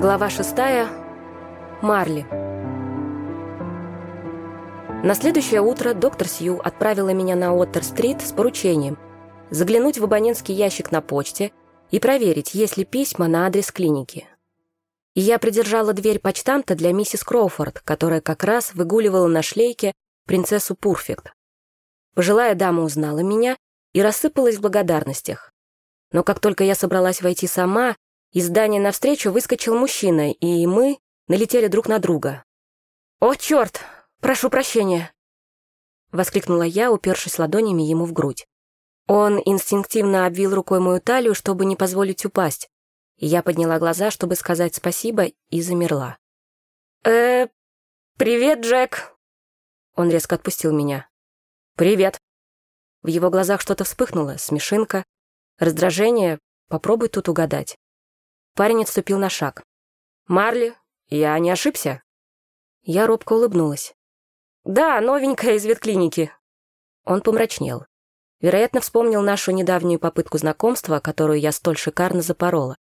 Глава шестая. Марли. На следующее утро доктор Сью отправила меня на Оттер-стрит с поручением заглянуть в абонентский ящик на почте и проверить, есть ли письма на адрес клиники. И я придержала дверь почтамта для миссис Кроуфорд, которая как раз выгуливала на шлейке принцессу Пурфект. Пожилая дама узнала меня и рассыпалась в благодарностях. Но как только я собралась войти сама, из здания навстречу выскочил мужчина, и мы налетели друг на друга. «О, черт! Прошу прощения!» Воскликнула я, упершись ладонями ему в грудь. Он инстинктивно обвил рукой мою талию, чтобы не позволить упасть. Я подняла глаза, чтобы сказать спасибо, и замерла. э привет, Джек!» Он резко отпустил меня. «Привет!» В его глазах что-то вспыхнуло, смешинка, раздражение. Попробуй тут угадать. Парень отступил на шаг. «Марли, я не ошибся?» Я робко улыбнулась. «Да, новенькая из ветклиники». Он помрачнел. Вероятно, вспомнил нашу недавнюю попытку знакомства, которую я столь шикарно запорола.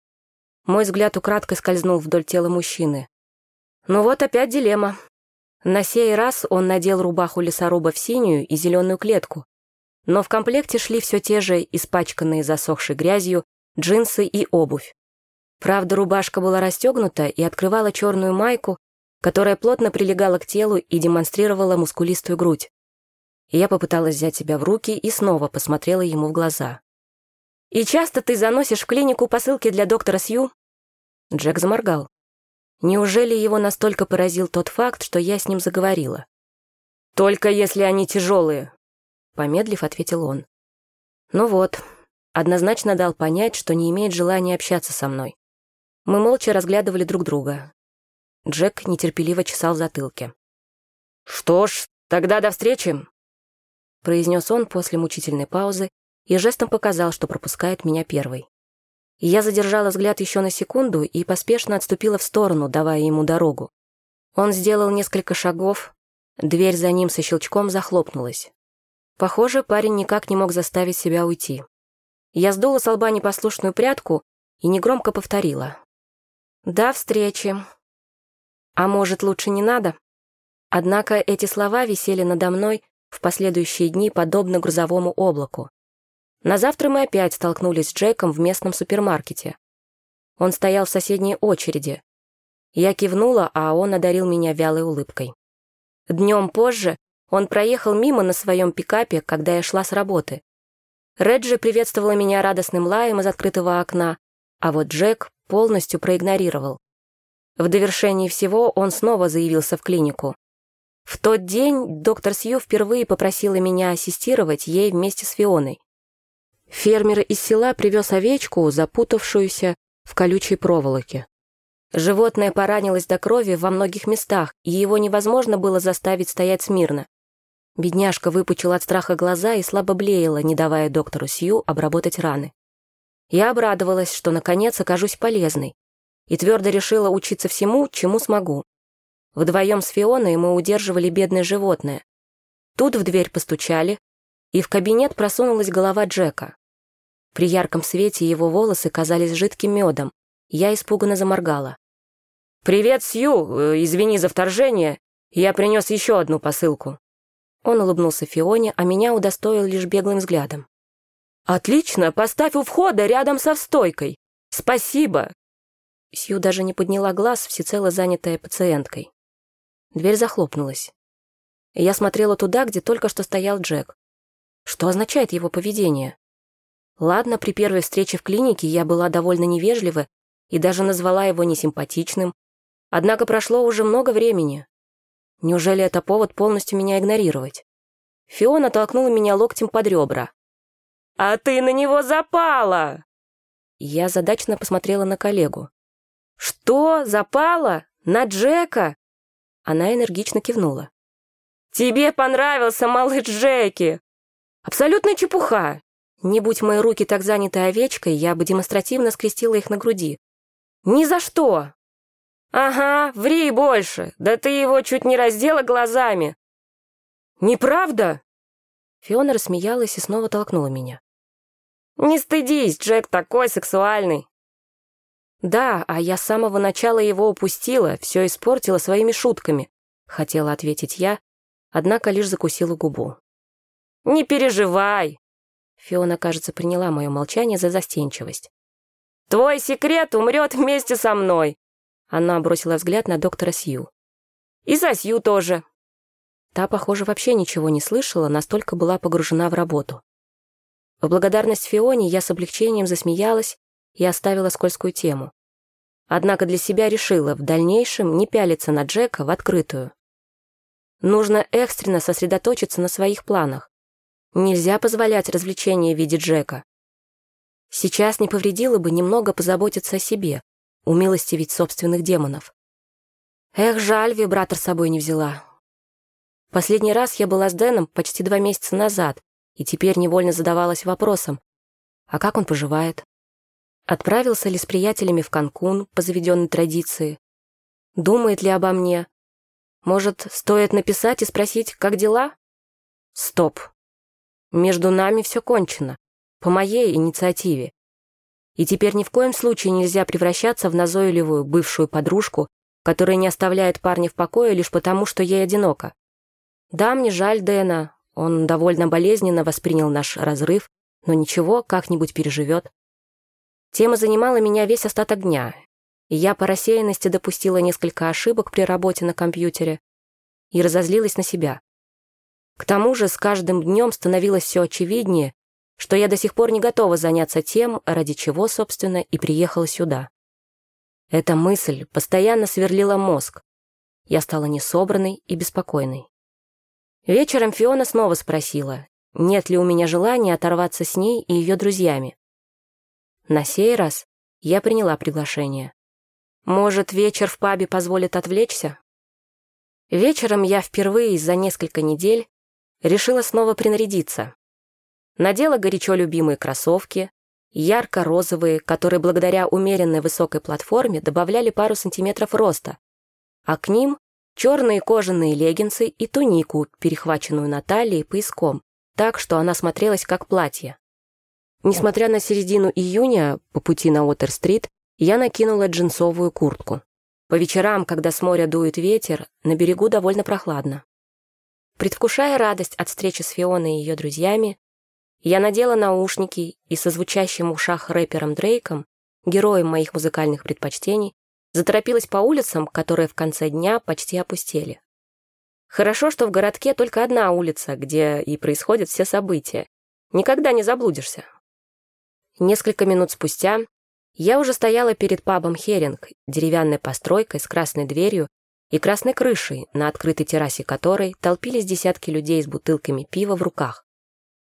Мой взгляд украдкой скользнул вдоль тела мужчины. Ну вот опять дилемма. На сей раз он надел рубаху лесоруба в синюю и зеленую клетку. Но в комплекте шли все те же испачканные засохшей грязью джинсы и обувь. Правда, рубашка была расстегнута и открывала черную майку, которая плотно прилегала к телу и демонстрировала мускулистую грудь. Я попыталась взять себя в руки и снова посмотрела ему в глаза. «И часто ты заносишь в клинику посылки для доктора Сью?» Джек заморгал. Неужели его настолько поразил тот факт, что я с ним заговорила? «Только если они тяжелые», — помедлив, ответил он. «Ну вот, однозначно дал понять, что не имеет желания общаться со мной. Мы молча разглядывали друг друга. Джек нетерпеливо чесал затылки. «Что ж, тогда до встречи!» произнес он после мучительной паузы и жестом показал, что пропускает меня первой. Я задержала взгляд еще на секунду и поспешно отступила в сторону, давая ему дорогу. Он сделал несколько шагов, дверь за ним со щелчком захлопнулась. Похоже, парень никак не мог заставить себя уйти. Я сдула с лба непослушную прядку и негромко повторила. «До встречи». А может, лучше не надо? Однако эти слова висели надо мной в последующие дни подобно грузовому облаку. На завтра мы опять столкнулись с Джеком в местном супермаркете. Он стоял в соседней очереди. Я кивнула, а он одарил меня вялой улыбкой. Днем позже он проехал мимо на своем пикапе, когда я шла с работы. Реджи приветствовала меня радостным лаем из открытого окна, а вот Джек полностью проигнорировал. В довершении всего он снова заявился в клинику. В тот день доктор Сью впервые попросила меня ассистировать ей вместе с Фионой. Фермер из села привез овечку, запутавшуюся в колючей проволоке. Животное поранилось до крови во многих местах, и его невозможно было заставить стоять смирно. Бедняжка выпучила от страха глаза и слабо блеяла, не давая доктору Сью обработать раны. Я обрадовалась, что наконец окажусь полезной, и твердо решила учиться всему, чему смогу. Вдвоем с Фионой мы удерживали бедное животное. Тут в дверь постучали, и в кабинет просунулась голова Джека. При ярком свете его волосы казались жидким медом. Я испуганно заморгала. «Привет, Сью! Э, извини за вторжение. Я принес еще одну посылку». Он улыбнулся Фионе, а меня удостоил лишь беглым взглядом. «Отлично! Поставь у входа рядом со стойкой! Спасибо!» Сью даже не подняла глаз, всецело занятая пациенткой. Дверь захлопнулась. Я смотрела туда, где только что стоял Джек. Что означает его поведение? Ладно, при первой встрече в клинике я была довольно невежлива и даже назвала его несимпатичным. Однако прошло уже много времени. Неужели это повод полностью меня игнорировать? Фиона толкнула меня локтем под ребра. «А ты на него запала!» Я задачно посмотрела на коллегу. «Что? Запала? На Джека?» Она энергично кивнула. «Тебе понравился малыш Джеки!» «Абсолютная чепуха!» Не будь мои руки так заняты овечкой, я бы демонстративно скрестила их на груди. «Ни за что!» «Ага, ври больше! Да ты его чуть не раздела глазами!» «Неправда?» Фиона рассмеялась и снова толкнула меня. «Не стыдись, Джек такой сексуальный!» «Да, а я с самого начала его упустила, все испортила своими шутками», — хотела ответить я, однако лишь закусила губу. «Не переживай!» Фиона, кажется, приняла мое молчание за застенчивость. «Твой секрет умрет вместе со мной!» Она бросила взгляд на доктора Сью. «И за Сью тоже!» Та, похоже, вообще ничего не слышала, настолько была погружена в работу. В благодарность Фионе я с облегчением засмеялась и оставила скользкую тему. Однако для себя решила в дальнейшем не пялиться на Джека в открытую. Нужно экстренно сосредоточиться на своих планах. Нельзя позволять развлечения в виде Джека. Сейчас не повредило бы немного позаботиться о себе, умилостивить собственных демонов. Эх, жаль, вибратор с собой не взяла. Последний раз я была с Дэном почти два месяца назад, и теперь невольно задавалась вопросом, а как он поживает? Отправился ли с приятелями в Канкун по заведенной традиции? Думает ли обо мне? Может, стоит написать и спросить, как дела? Стоп. Между нами все кончено. По моей инициативе. И теперь ни в коем случае нельзя превращаться в назойливую бывшую подружку, которая не оставляет парня в покое лишь потому, что ей одиноко. Да, мне жаль Дэна, он довольно болезненно воспринял наш разрыв, но ничего, как-нибудь переживет. Тема занимала меня весь остаток дня, и я по рассеянности допустила несколько ошибок при работе на компьютере и разозлилась на себя. К тому же с каждым днем становилось все очевиднее, что я до сих пор не готова заняться тем, ради чего, собственно, и приехала сюда. Эта мысль постоянно сверлила мозг. Я стала несобранной и беспокойной. Вечером Фиона снова спросила, нет ли у меня желания оторваться с ней и ее друзьями. На сей раз я приняла приглашение. Может, вечер в пабе позволит отвлечься? Вечером я впервые за несколько недель решила снова принарядиться. Надела горячо любимые кроссовки, ярко-розовые, которые благодаря умеренной высокой платформе добавляли пару сантиметров роста, а к ним черные кожаные леггинсы и тунику, перехваченную на талии пояском, так, что она смотрелась как платье. Несмотря на середину июня, по пути на Уотер-стрит, я накинула джинсовую куртку. По вечерам, когда с моря дует ветер, на берегу довольно прохладно. Предвкушая радость от встречи с Фионой и ее друзьями, я надела наушники и со звучащим в ушах рэпером Дрейком, героем моих музыкальных предпочтений, заторопилась по улицам, которые в конце дня почти опустели. Хорошо, что в городке только одна улица, где и происходят все события. Никогда не заблудишься. Несколько минут спустя я уже стояла перед пабом «Херинг», деревянной постройкой с красной дверью и красной крышей, на открытой террасе которой толпились десятки людей с бутылками пива в руках.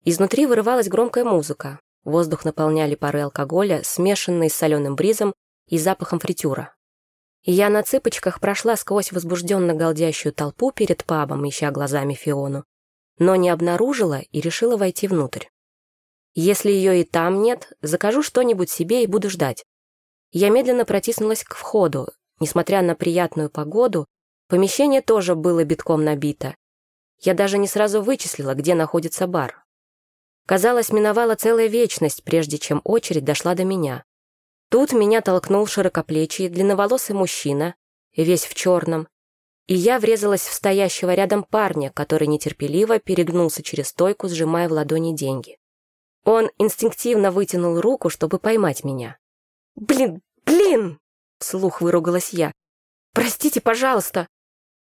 Изнутри вырывалась громкая музыка, воздух наполняли пары алкоголя, смешанные с соленым бризом и запахом фритюра. Я на цыпочках прошла сквозь возбужденно галдящую толпу перед пабом, ища глазами Фиону, но не обнаружила и решила войти внутрь. Если ее и там нет, закажу что-нибудь себе и буду ждать. Я медленно протиснулась к входу. Несмотря на приятную погоду, помещение тоже было битком набито. Я даже не сразу вычислила, где находится бар. Казалось, миновала целая вечность, прежде чем очередь дошла до меня. Тут меня толкнул широкоплечий, длинноволосый мужчина, весь в черном, и я врезалась в стоящего рядом парня, который нетерпеливо перегнулся через стойку, сжимая в ладони деньги. Он инстинктивно вытянул руку, чтобы поймать меня. «Блин, блин!» — вслух выругалась я. «Простите, пожалуйста!»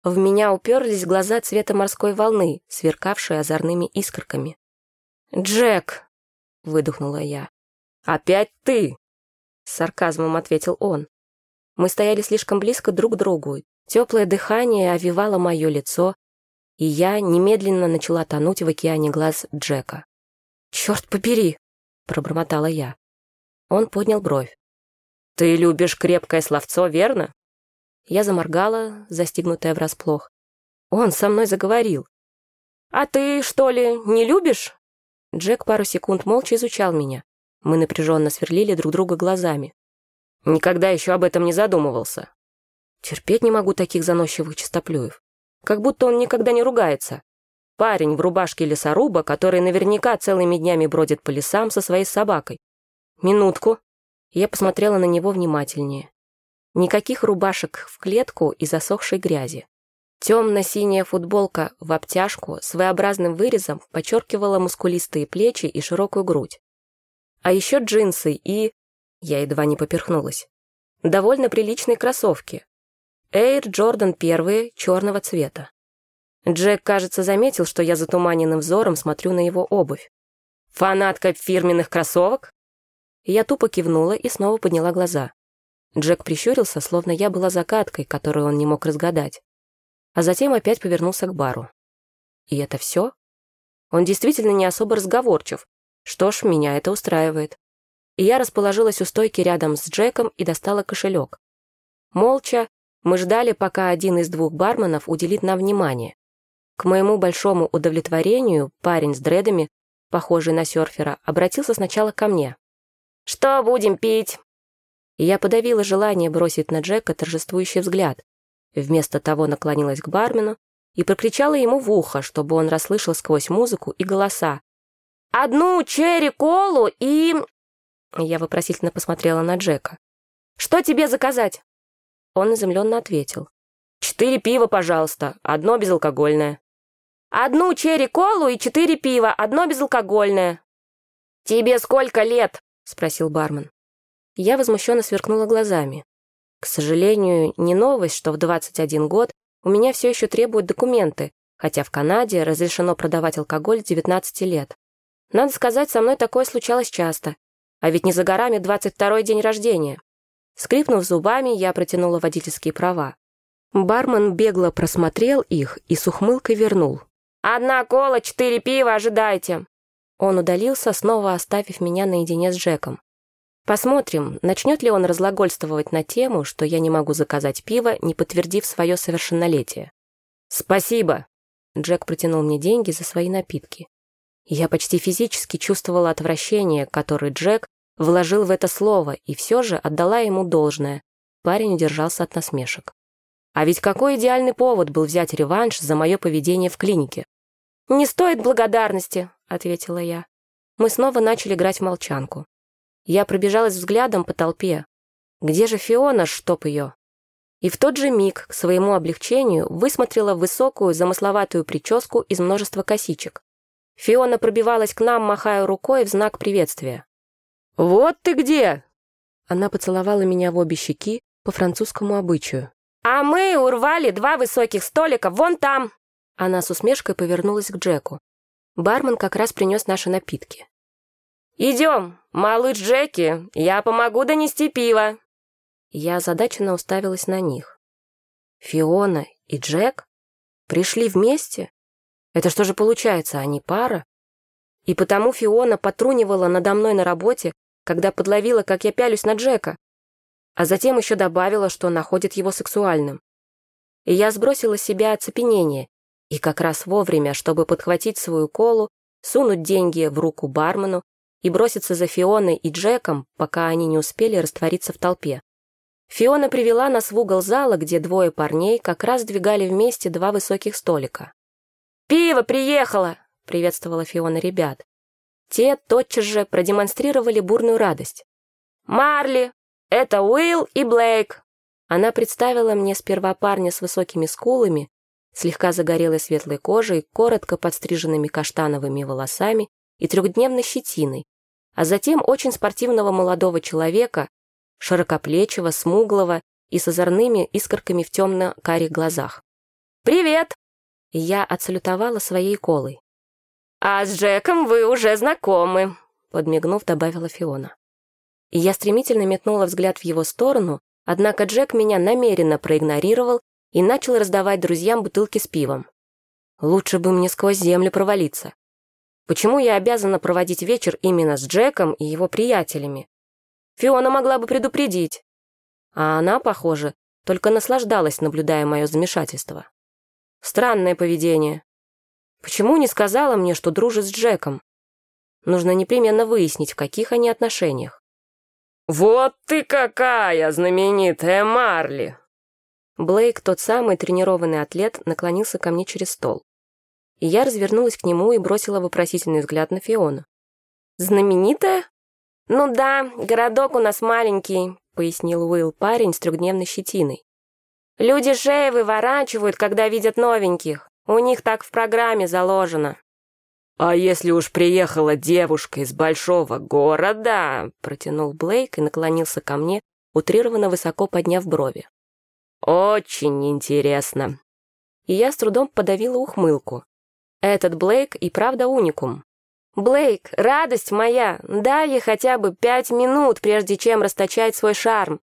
В меня уперлись глаза цвета морской волны, сверкавшие озорными искорками. «Джек!» — выдохнула я. «Опять ты!» — с сарказмом ответил он. Мы стояли слишком близко друг к другу. Теплое дыхание овивало мое лицо, и я немедленно начала тонуть в океане глаз Джека. «Черт побери!» — пробормотала я. Он поднял бровь. «Ты любишь крепкое словцо, верно?» Я заморгала, застигнутая врасплох. Он со мной заговорил. «А ты, что ли, не любишь?» Джек пару секунд молча изучал меня. Мы напряженно сверлили друг друга глазами. «Никогда еще об этом не задумывался». Терпеть не могу таких заносчивых чистоплюев. Как будто он никогда не ругается. Парень в рубашке лесоруба, который наверняка целыми днями бродит по лесам со своей собакой. Минутку. Я посмотрела на него внимательнее. Никаких рубашек в клетку и засохшей грязи. Темно-синяя футболка в обтяжку с V-образным вырезом подчеркивала мускулистые плечи и широкую грудь. А еще джинсы и... Я едва не поперхнулась. Довольно приличные кроссовки. Air Jordan первые, черного цвета. Джек, кажется, заметил, что я затуманенным взором смотрю на его обувь. «Фанатка фирменных кроссовок?» Я тупо кивнула и снова подняла глаза. Джек прищурился, словно я была загадкой, которую он не мог разгадать. А затем опять повернулся к бару. И это все? Он действительно не особо разговорчив. Что ж, меня это устраивает. И я расположилась у стойки рядом с Джеком и достала кошелек. Молча мы ждали, пока один из двух барменов уделит нам внимание. К моему большому удовлетворению парень с дредами, похожий на серфера, обратился сначала ко мне. «Что будем пить?» и я подавила желание бросить на Джека торжествующий взгляд. Вместо того наклонилась к бармену и прокричала ему в ухо, чтобы он расслышал сквозь музыку и голоса. «Одну черри-колу и...» Я вопросительно посмотрела на Джека. «Что тебе заказать?» Он изумленно ответил. «Четыре пива, пожалуйста, одно безалкогольное». «Одну черри-колу и четыре пива, одно безалкогольное». «Тебе сколько лет?» — спросил бармен. Я возмущенно сверкнула глазами. К сожалению, не новость, что в 21 год у меня все еще требуют документы, хотя в Канаде разрешено продавать алкоголь с 19 лет. Надо сказать, со мной такое случалось часто. А ведь не за горами 22-й день рождения. Скрипнув зубами, я протянула водительские права. Бармен бегло просмотрел их и с ухмылкой вернул. «Одна кола, четыре пива, ожидайте!» Он удалился, снова оставив меня наедине с Джеком. Посмотрим, начнет ли он разлагольствовать на тему, что я не могу заказать пиво, не подтвердив свое совершеннолетие. «Спасибо!» Джек протянул мне деньги за свои напитки. Я почти физически чувствовала отвращение, которое Джек вложил в это слово, и все же отдала ему должное. Парень удержался от насмешек. А ведь какой идеальный повод был взять реванш за мое поведение в клинике. «Не стоит благодарности», — ответила я. Мы снова начали играть в молчанку. Я пробежалась взглядом по толпе. Где же Фиона, чтоб ее? И в тот же миг, к своему облегчению, высмотрела высокую, замысловатую прическу из множества косичек. Фиона пробивалась к нам, махая рукой в знак приветствия. «Вот ты где!» Она поцеловала меня в обе щеки по французскому обычаю. «А мы урвали два высоких столика вон там!» Она с усмешкой повернулась к Джеку. Бармен как раз принес наши напитки. «Идем, малыш Джеки, я помогу донести пиво!» Я озадаченно уставилась на них. Фиона и Джек пришли вместе? Это что же получается, они пара? И потому Фиона потрунивала надо мной на работе, когда подловила, как я пялюсь на Джека, а затем еще добавила, что находит его сексуальным. И я сбросила с себя оцепенение, и как раз вовремя, чтобы подхватить свою колу, сунуть деньги в руку бармену и броситься за Фионой и Джеком, пока они не успели раствориться в толпе. Фиона привела нас в угол зала, где двое парней как раз двигали вместе два высоких столика. «Пиво приехало!» — приветствовала Фиона ребят. Те тотчас же продемонстрировали бурную радость. «Марли! Это Уилл и Блейк!» Она представила мне сперва парня с высокими скулами, слегка загорелой светлой кожей, коротко подстриженными каштановыми волосами и трехдневной щетиной, а затем очень спортивного молодого человека, широкоплечего, смуглого и с озорными искорками в темно-карих глазах. «Привет!» Я отсалютовала своей колой. «А с Джеком вы уже знакомы», — подмигнув, добавила Фиона. Я стремительно метнула взгляд в его сторону, однако Джек меня намеренно проигнорировал и начал раздавать друзьям бутылки с пивом. Лучше бы мне сквозь землю провалиться. Почему я обязана проводить вечер именно с Джеком и его приятелями? Фиона могла бы предупредить. А она, похоже, только наслаждалась, наблюдая мое замешательство. Странное поведение. Почему не сказала мне, что дружит с Джеком? Нужно непременно выяснить, в каких они отношениях. «Вот ты какая знаменитая Марли!» Блейк, тот самый тренированный атлет, наклонился ко мне через стол и я развернулась к нему и бросила вопросительный взгляд на Фиону. «Знаменитая?» «Ну да, городок у нас маленький», — пояснил Уилл парень с трехдневной щетиной. «Люди шеи выворачивают, когда видят новеньких. У них так в программе заложено». «А если уж приехала девушка из большого города?» — протянул Блейк и наклонился ко мне, утрированно высоко подняв брови. «Очень интересно». И я с трудом подавила ухмылку. Этот Блейк и правда уникум. «Блейк, радость моя, дай ей хотя бы пять минут, прежде чем расточать свой шарм».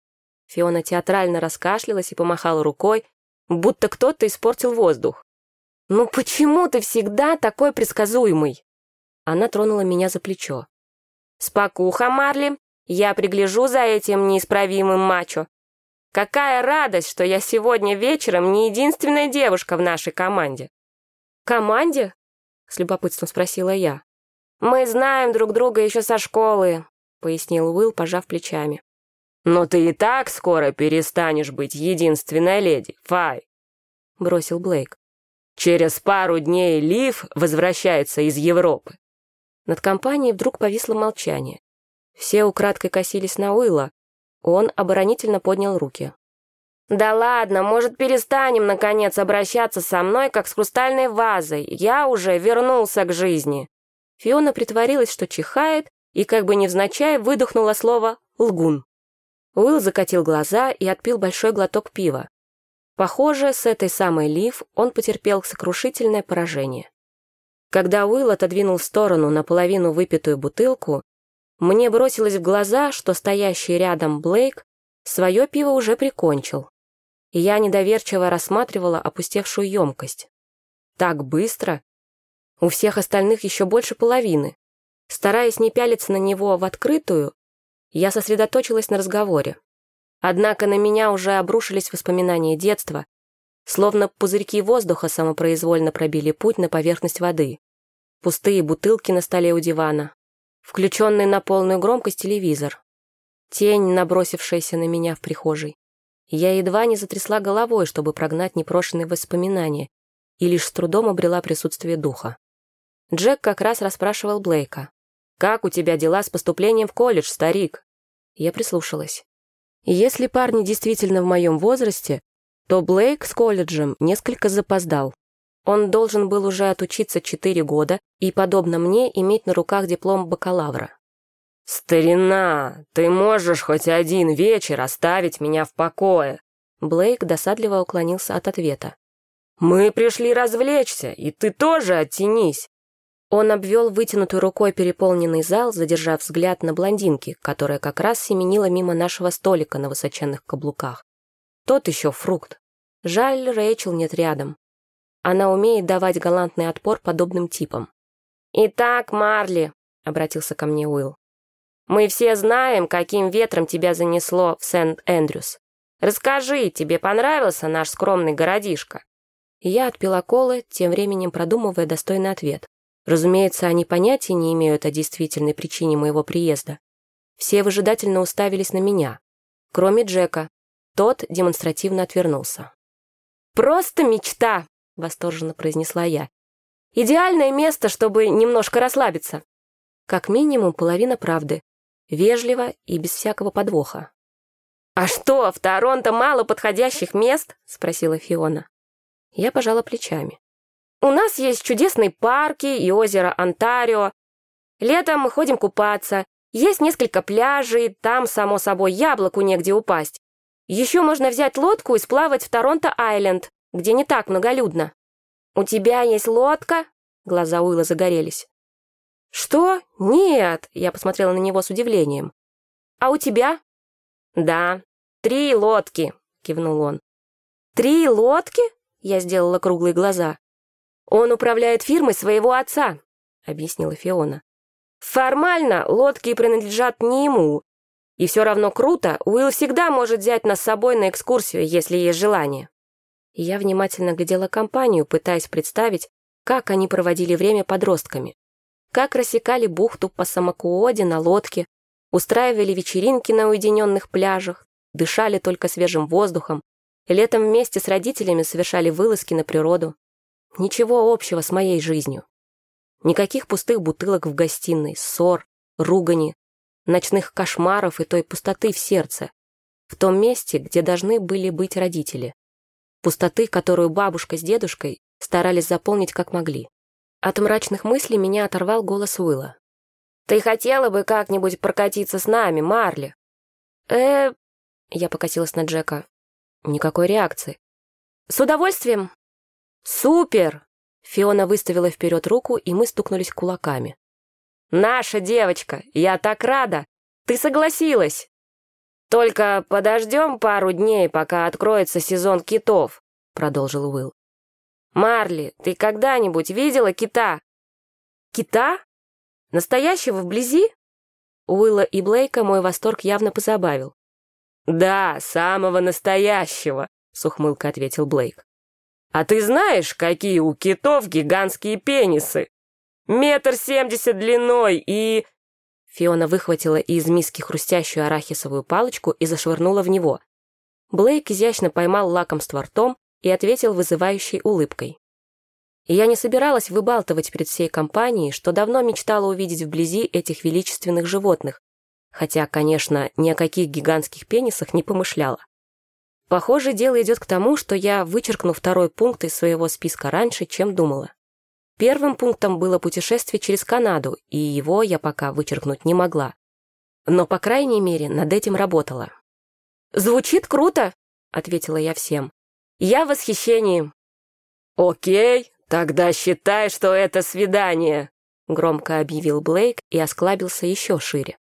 Фиона театрально раскашлялась и помахала рукой, будто кто-то испортил воздух. «Ну почему ты всегда такой предсказуемый?» Она тронула меня за плечо. «Спокуха, Марли, я пригляжу за этим неисправимым мачо. Какая радость, что я сегодня вечером не единственная девушка в нашей команде». «Команде?» — с любопытством спросила я. «Мы знаем друг друга еще со школы», — пояснил Уилл, пожав плечами. «Но ты и так скоро перестанешь быть единственной леди, Фай», — бросил Блейк. Через пару дней Лив возвращается из Европы. Над компанией вдруг повисло молчание. Все украдкой косились на Уилла. Он оборонительно поднял руки. «Да ладно, может, перестанем, наконец, обращаться со мной, как с хрустальной вазой. Я уже вернулся к жизни». Фиона притворилась, что чихает, и как бы невзначай выдохнула слово «лгун». Уилл закатил глаза и отпил большой глоток пива. Похоже, с этой самой Лив он потерпел сокрушительное поражение. Когда Уилл отодвинул в сторону наполовину выпитую бутылку, мне бросилось в глаза, что стоящий рядом Блейк свое пиво уже прикончил. И я недоверчиво рассматривала опустевшую емкость. Так быстро? У всех остальных еще больше половины. Стараясь не пялиться на него в открытую, я сосредоточилась на разговоре. Однако на меня уже обрушились воспоминания детства, словно пузырьки воздуха самопроизвольно пробили путь на поверхность воды. Пустые бутылки на столе у дивана, включенный на полную громкость телевизор, тень, набросившаяся на меня в прихожей. Я едва не затрясла головой, чтобы прогнать непрошенные воспоминания, и лишь с трудом обрела присутствие духа. Джек как раз расспрашивал Блейка. «Как у тебя дела с поступлением в колледж, старик?» Я прислушалась. Если парни действительно в моем возрасте, то Блейк с колледжем несколько запоздал. Он должен был уже отучиться четыре года и, подобно мне, иметь на руках диплом бакалавра. «Старина, ты можешь хоть один вечер оставить меня в покое?» Блейк досадливо уклонился от ответа. «Мы пришли развлечься, и ты тоже оттянись. Он обвел вытянутой рукой переполненный зал, задержав взгляд на блондинке, которая как раз семенила мимо нашего столика на высоченных каблуках. Тот еще фрукт. Жаль, Рэйчел нет рядом. Она умеет давать галантный отпор подобным типам. «Итак, Марли», — обратился ко мне Уилл, «мы все знаем, каким ветром тебя занесло в Сент-Эндрюс. Расскажи, тебе понравился наш скромный городишко?» Я отпила колы, тем временем продумывая достойный ответ. Разумеется, они понятия не имеют о действительной причине моего приезда. Все выжидательно уставились на меня, кроме Джека. Тот демонстративно отвернулся. «Просто мечта!» — восторженно произнесла я. «Идеальное место, чтобы немножко расслабиться». Как минимум половина правды. Вежливо и без всякого подвоха. «А что, в Торонто мало подходящих мест?» — спросила Фиона. Я пожала плечами. У нас есть чудесные парки и озеро Онтарио. Летом мы ходим купаться. Есть несколько пляжей, там, само собой, яблоку негде упасть. Еще можно взять лодку и сплавать в Торонто-Айленд, где не так многолюдно. У тебя есть лодка? Глаза Уилла загорелись. Что? Нет, я посмотрела на него с удивлением. А у тебя? Да, три лодки, кивнул он. Три лодки? Я сделала круглые глаза. «Он управляет фирмой своего отца», — объяснила Фиона. «Формально лодки принадлежат не ему. И все равно круто, Уилл всегда может взять нас с собой на экскурсию, если есть желание». Я внимательно глядела компанию, пытаясь представить, как они проводили время подростками. Как рассекали бухту по Самакуоде на лодке, устраивали вечеринки на уединенных пляжах, дышали только свежим воздухом, летом вместе с родителями совершали вылазки на природу. Ничего общего с моей жизнью. Никаких пустых бутылок в гостиной, ссор, ругани. ночных кошмаров и той пустоты в сердце, в том месте, где должны были быть родители. Пустоты, которую бабушка с дедушкой старались заполнить как могли. От мрачных мыслей меня оторвал голос Уилла. «Ты хотела бы как-нибудь прокатиться с нами, Марли?» э Я покосилась на Джека. Никакой реакции. «С удовольствием!» «Супер!» Фиона выставила вперед руку, и мы стукнулись кулаками. «Наша девочка! Я так рада! Ты согласилась!» «Только подождем пару дней, пока откроется сезон китов», — продолжил Уилл. «Марли, ты когда-нибудь видела кита?» «Кита? Настоящего вблизи?» Уилла и Блейка мой восторг явно позабавил. «Да, самого настоящего», — с ухмылкой ответил Блейк. «А ты знаешь, какие у китов гигантские пенисы? Метр семьдесят длиной и...» Фиона выхватила из миски хрустящую арахисовую палочку и зашвырнула в него. Блейк изящно поймал лакомство ртом и ответил вызывающей улыбкой. я не собиралась выбалтывать перед всей компанией, что давно мечтала увидеть вблизи этих величественных животных, хотя, конечно, ни о каких гигантских пенисах не помышляла. Похоже, дело идет к тому, что я вычеркну второй пункт из своего списка раньше, чем думала. Первым пунктом было путешествие через Канаду, и его я пока вычеркнуть не могла. Но, по крайней мере, над этим работала. «Звучит круто!» — ответила я всем. «Я в восхищении!» «Окей, тогда считай, что это свидание!» — громко объявил Блейк и осклабился еще шире.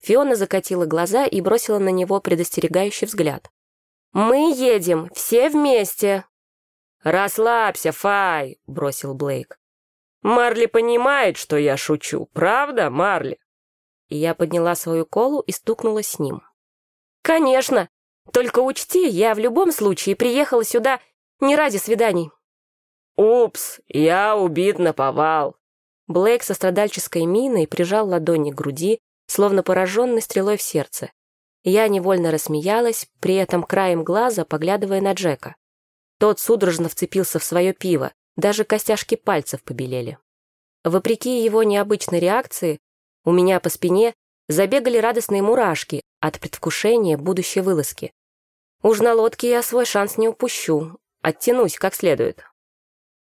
Фиона закатила глаза и бросила на него предостерегающий взгляд. «Мы едем, все вместе!» «Расслабься, Фай!» — бросил Блейк. Марли понимает, что я шучу, правда, Марли?» И я подняла свою колу и стукнула с ним. «Конечно! Только учти, я в любом случае приехала сюда не ради свиданий». «Упс, я убит на повал». Блейк со страдальческой миной прижал ладони к груди, словно пораженный стрелой в сердце. Я невольно рассмеялась, при этом краем глаза поглядывая на Джека. Тот судорожно вцепился в свое пиво, даже костяшки пальцев побелели. Вопреки его необычной реакции, у меня по спине забегали радостные мурашки от предвкушения будущей вылазки. Уж на лодке я свой шанс не упущу, оттянусь как следует.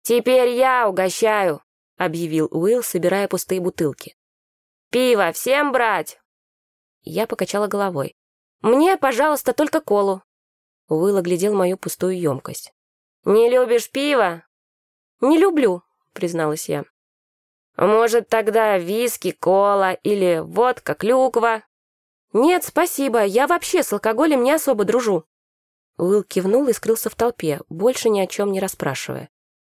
«Теперь я угощаю», — объявил Уилл, собирая пустые бутылки. «Пиво всем брать?» Я покачала головой. «Мне, пожалуйста, только колу». Уилл оглядел мою пустую емкость. «Не любишь пиво? «Не люблю», — призналась я. «Может, тогда виски, кола или водка, клюква?» «Нет, спасибо, я вообще с алкоголем не особо дружу». Уилл кивнул и скрылся в толпе, больше ни о чем не расспрашивая.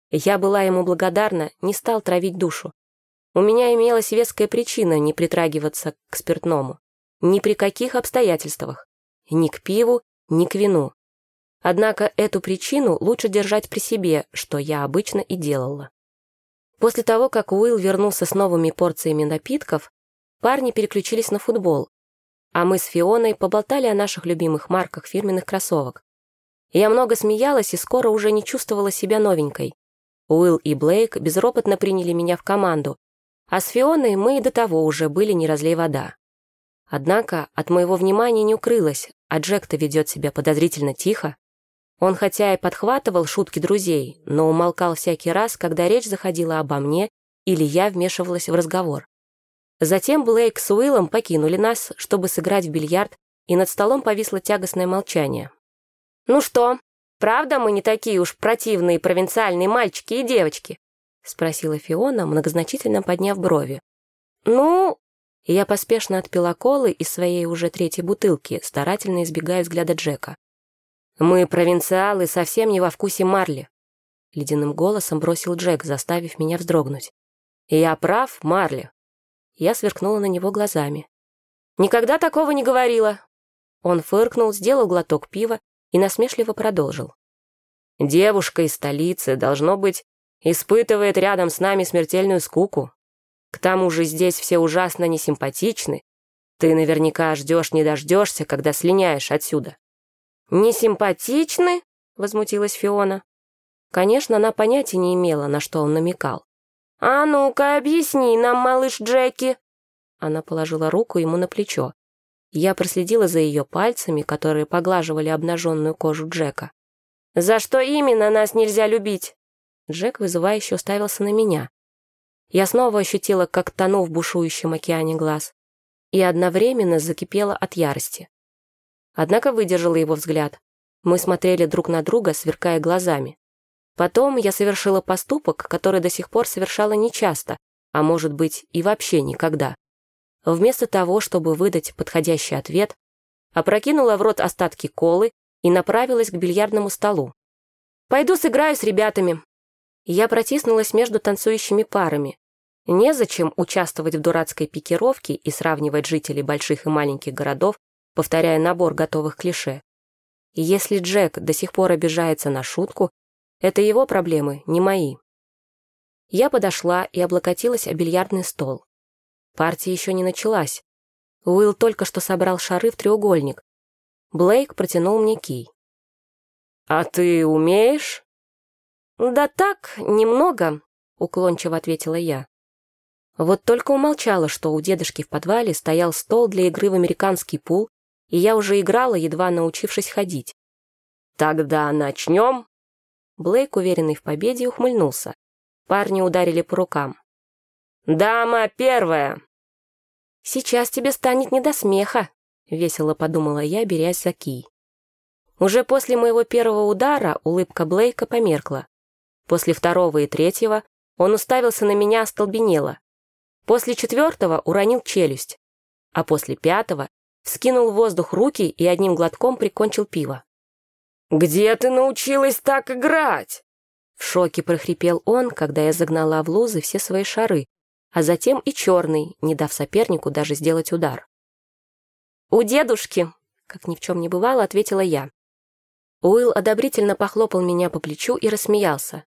Я была ему благодарна, не стал травить душу. У меня имелась веская причина не притрагиваться к спиртному. Ни при каких обстоятельствах. Ни к пиву, ни к вину. Однако эту причину лучше держать при себе, что я обычно и делала. После того, как Уилл вернулся с новыми порциями напитков, парни переключились на футбол, а мы с Фионой поболтали о наших любимых марках фирменных кроссовок. Я много смеялась и скоро уже не чувствовала себя новенькой. Уилл и Блейк безропотно приняли меня в команду, а с Фионой мы и до того уже были не разлей вода. Однако от моего внимания не укрылось, а Джек-то ведет себя подозрительно тихо. Он хотя и подхватывал шутки друзей, но умолкал всякий раз, когда речь заходила обо мне или я вмешивалась в разговор. Затем Блейк с Уиллом покинули нас, чтобы сыграть в бильярд, и над столом повисло тягостное молчание. «Ну что, правда мы не такие уж противные провинциальные мальчики и девочки?» — спросила Фиона, многозначительно подняв брови. «Ну...» Я поспешно отпила колы из своей уже третьей бутылки, старательно избегая взгляда Джека. «Мы, провинциалы, совсем не во вкусе Марли», — ледяным голосом бросил Джек, заставив меня вздрогнуть. «Я прав, Марли?» Я сверкнула на него глазами. «Никогда такого не говорила!» Он фыркнул, сделал глоток пива и насмешливо продолжил. «Девушка из столицы, должно быть, испытывает рядом с нами смертельную скуку. К тому же здесь все ужасно несимпатичны. Ты наверняка ждешь не дождешься, когда слиняешь отсюда». «Не симпатичны?» — возмутилась Фиона. Конечно, она понятия не имела, на что он намекал. «А ну-ка, объясни нам, малыш Джеки!» Она положила руку ему на плечо. Я проследила за ее пальцами, которые поглаживали обнаженную кожу Джека. «За что именно нас нельзя любить?» Джек вызывающе уставился на меня. Я снова ощутила, как тону в бушующем океане глаз, и одновременно закипела от ярости. Однако выдержала его взгляд. Мы смотрели друг на друга, сверкая глазами. Потом я совершила поступок, который до сих пор совершала нечасто, а может быть и вообще никогда. Вместо того, чтобы выдать подходящий ответ, опрокинула в рот остатки колы и направилась к бильярдному столу. «Пойду сыграю с ребятами». Я протиснулась между танцующими парами. Незачем участвовать в дурацкой пикировке и сравнивать жителей больших и маленьких городов, повторяя набор готовых клише. если Джек до сих пор обижается на шутку, это его проблемы, не мои. Я подошла и облокотилась о бильярдный стол. Партия еще не началась. Уилл только что собрал шары в треугольник. Блейк протянул мне кий. «А ты умеешь?» «Да так, немного», — уклончиво ответила я. Вот только умолчала, что у дедушки в подвале стоял стол для игры в американский пул, и я уже играла, едва научившись ходить. «Тогда начнем?» Блейк, уверенный в победе, ухмыльнулся. Парни ударили по рукам. «Дама первая!» «Сейчас тебе станет не до смеха», — весело подумала я, берясь за кий. Уже после моего первого удара улыбка Блейка померкла. После второго и третьего он уставился на меня остолбенело. После четвертого уронил челюсть, а после пятого вскинул в воздух руки и одним глотком прикончил пиво. «Где ты научилась так играть?» В шоке прохрипел он, когда я загнала в лузы все свои шары, а затем и черный, не дав сопернику даже сделать удар. «У дедушки», — как ни в чем не бывало, ответила я. Уилл одобрительно похлопал меня по плечу и рассмеялся.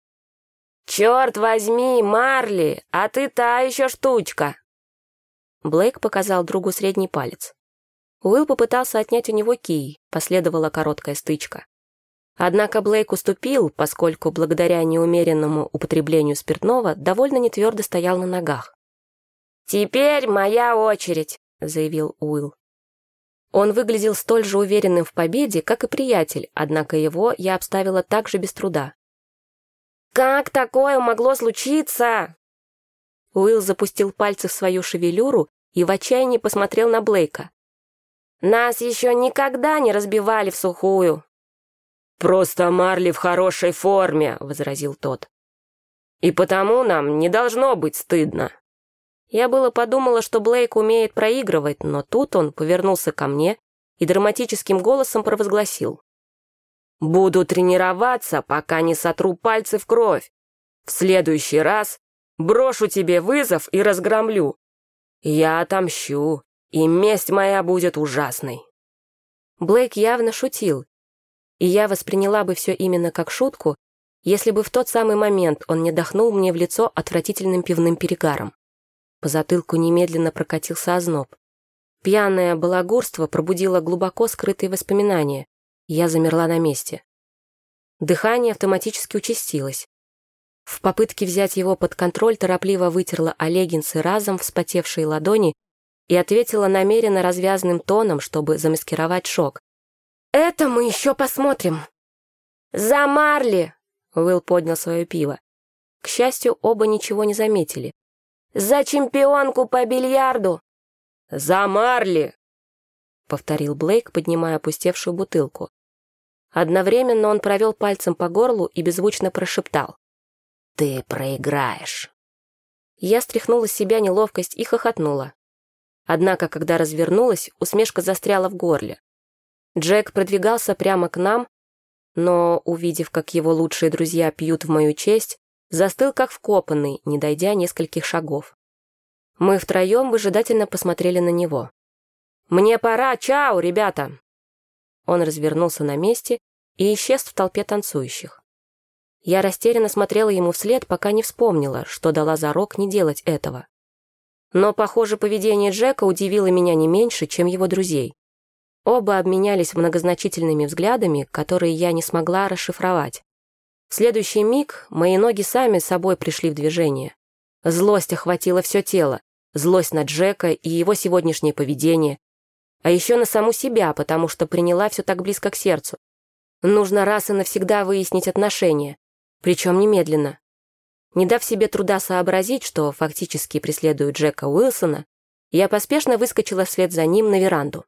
«Черт возьми, Марли, а ты та еще штучка!» Блейк показал другу средний палец. Уилл попытался отнять у него кий, последовала короткая стычка. Однако Блейк уступил, поскольку благодаря неумеренному употреблению спиртного довольно нетвердо стоял на ногах. «Теперь моя очередь», — заявил Уилл. Он выглядел столь же уверенным в победе, как и приятель, однако его я обставила так же без труда. «Как такое могло случиться?» Уилл запустил пальцы в свою шевелюру и в отчаянии посмотрел на Блейка. «Нас еще никогда не разбивали в сухую. «Просто Марли в хорошей форме», — возразил тот. «И потому нам не должно быть стыдно». Я было подумала, что Блейк умеет проигрывать, но тут он повернулся ко мне и драматическим голосом провозгласил. «Буду тренироваться, пока не сотру пальцы в кровь. В следующий раз брошу тебе вызов и разгромлю. Я отомщу, и месть моя будет ужасной». Блейк явно шутил, и я восприняла бы все именно как шутку, если бы в тот самый момент он не дохнул мне в лицо отвратительным пивным перегаром. По затылку немедленно прокатился озноб. Пьяное балагурство пробудило глубоко скрытые воспоминания, я замерла на месте. Дыхание автоматически участилось. В попытке взять его под контроль торопливо вытерла Олегинцы разом вспотевшие ладони и ответила намеренно развязанным тоном, чтобы замаскировать шок. «Это мы еще посмотрим». «За Марли!» — Уилл поднял свое пиво. К счастью, оба ничего не заметили. «За чемпионку по бильярду!» «За Марли!» — повторил Блейк, поднимая опустевшую бутылку. Одновременно он провел пальцем по горлу и беззвучно прошептал. «Ты проиграешь». Я стряхнула с себя неловкость и хохотнула. Однако, когда развернулась, усмешка застряла в горле. Джек продвигался прямо к нам, но, увидев, как его лучшие друзья пьют в мою честь, застыл как вкопанный, не дойдя нескольких шагов. Мы втроем выжидательно посмотрели на него. «Мне пора, чао, ребята!» Он развернулся на месте и исчез в толпе танцующих. Я растерянно смотрела ему вслед, пока не вспомнила, что дала зарок не делать этого. Но, похоже, поведение Джека удивило меня не меньше, чем его друзей. Оба обменялись многозначительными взглядами, которые я не смогла расшифровать. В следующий миг мои ноги сами собой пришли в движение. Злость охватила все тело. злость на Джека и его сегодняшнее поведение, а еще на саму себя, потому что приняла все так близко к сердцу. Нужно раз и навсегда выяснить отношения, причем немедленно. Не дав себе труда сообразить, что фактически преследую Джека Уилсона, я поспешно выскочила вслед за ним на веранду.